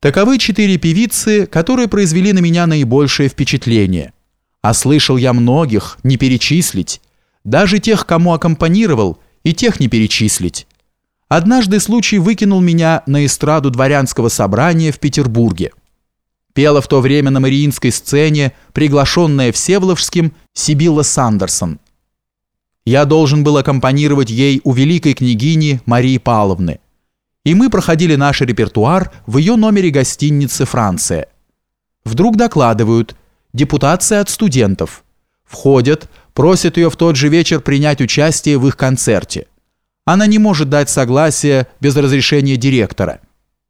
Таковы четыре певицы, которые произвели на меня наибольшее впечатление. А слышал я многих, не перечислить. Даже тех, кому аккомпанировал, и тех не перечислить. Однажды случай выкинул меня на эстраду дворянского собрания в Петербурге. Пела в то время на Мариинской сцене, приглашенная Всеволожским, Сибилла Сандерсон. Я должен был аккомпанировать ей у великой княгини Марии Павловны и мы проходили наш репертуар в ее номере гостиницы «Франция». Вдруг докладывают «Депутация от студентов». Входят, просят ее в тот же вечер принять участие в их концерте. Она не может дать согласие без разрешения директора.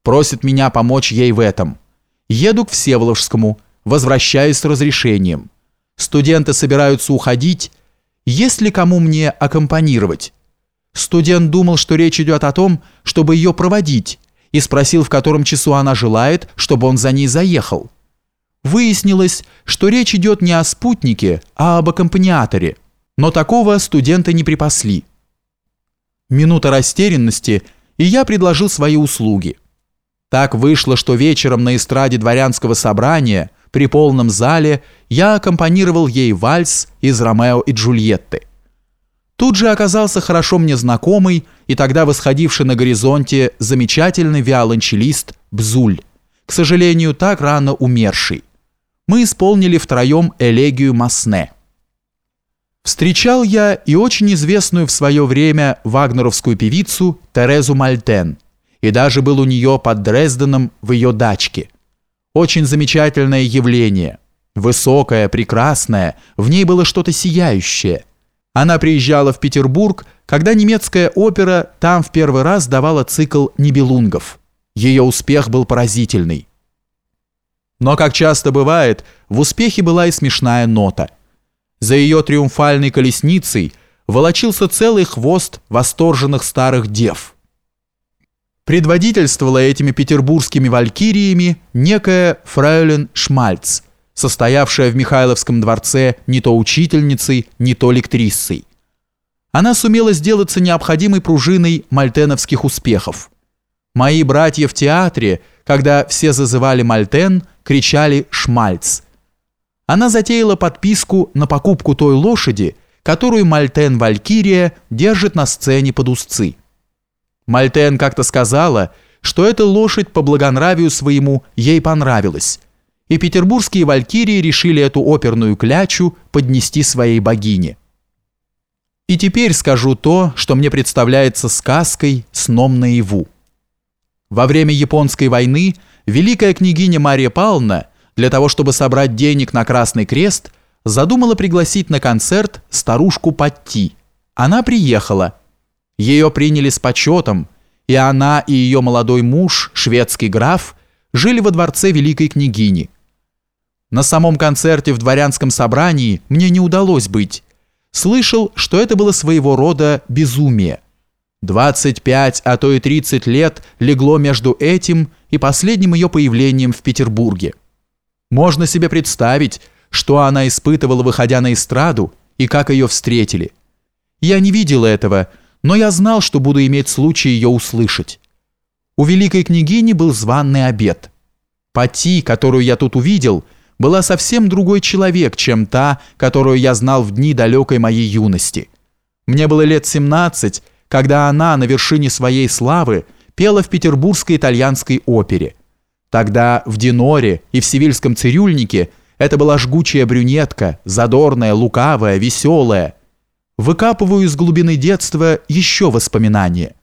Просит меня помочь ей в этом. Еду к Всеволожскому, возвращаюсь с разрешением. Студенты собираются уходить. Есть ли кому мне аккомпанировать? Студент думал, что речь идет о том, чтобы ее проводить, и спросил, в котором часу она желает, чтобы он за ней заехал. Выяснилось, что речь идет не о спутнике, а об аккомпаниаторе, но такого студента не припасли. Минута растерянности, и я предложил свои услуги. Так вышло, что вечером на эстраде дворянского собрания при полном зале я аккомпанировал ей вальс из «Ромео и Джульетты». Тут же оказался хорошо мне знакомый и тогда восходивший на горизонте замечательный виолончелист Бзуль, к сожалению, так рано умерший. Мы исполнили втроем элегию Масне. Встречал я и очень известную в свое время вагнеровскую певицу Терезу Мальтен, и даже был у нее под Дрезденом в ее дачке. Очень замечательное явление. Высокая, прекрасная, в ней было что-то сияющее. Она приезжала в Петербург, когда немецкая опера там в первый раз давала цикл «Нибелунгов». Ее успех был поразительный. Но, как часто бывает, в успехе была и смешная нота. За ее триумфальной колесницей волочился целый хвост восторженных старых дев. Предводительствовала этими петербургскими валькириями некая фрейлин Шмальц – состоявшая в Михайловском дворце не то учительницей, не то лектрисой. Она сумела сделаться необходимой пружиной мальтеновских успехов. Мои братья в театре, когда все зазывали Мальтен, кричали «Шмальц». Она затеяла подписку на покупку той лошади, которую Мальтен Валькирия держит на сцене под узцы. Мальтен как-то сказала, что эта лошадь по благонравию своему ей понравилась, и петербургские валькирии решили эту оперную клячу поднести своей богине. И теперь скажу то, что мне представляется сказкой «Сном наяву». Во время Японской войны великая княгиня Мария Павловна для того, чтобы собрать денег на Красный Крест, задумала пригласить на концерт старушку Патти. Она приехала. Ее приняли с почетом, и она и ее молодой муж, шведский граф, жили во дворце великой княгини – на самом концерте в дворянском собрании мне не удалось быть. Слышал, что это было своего рода безумие. 25, а то и 30 лет легло между этим и последним ее появлением в Петербурге. Можно себе представить, что она испытывала, выходя на эстраду, и как ее встретили. Я не видел этого, но я знал, что буду иметь случай ее услышать. У великой княгини был званный обед. Пати, которую я тут увидел – была совсем другой человек, чем та, которую я знал в дни далекой моей юности. Мне было лет 17, когда она на вершине своей славы пела в петербургской итальянской опере. Тогда в Диноре и в Севильском цирюльнике это была жгучая брюнетка, задорная, лукавая, веселая. Выкапываю из глубины детства еще воспоминания.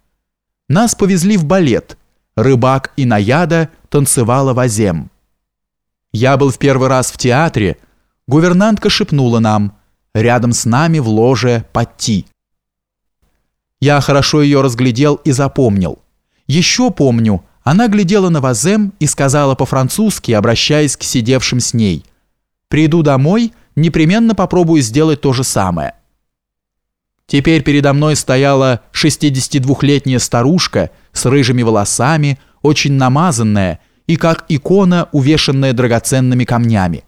Нас повезли в балет. Рыбак и наяда танцевала вазем. Я был в первый раз в театре. Гувернантка шепнула нам. Рядом с нами в ложе Патти. Я хорошо ее разглядел и запомнил. Еще помню, она глядела на Вазем и сказала по-французски, обращаясь к сидевшим с ней. «Приду домой, непременно попробую сделать то же самое». Теперь передо мной стояла 62-летняя старушка с рыжими волосами, очень намазанная, и как икона, увешанная драгоценными камнями.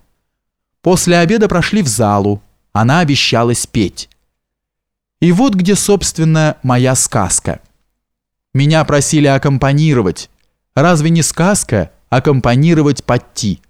После обеда прошли в залу, она обещала спеть. И вот где, собственно, моя сказка. Меня просили аккомпанировать. Разве не сказка, аккомпанировать Патти.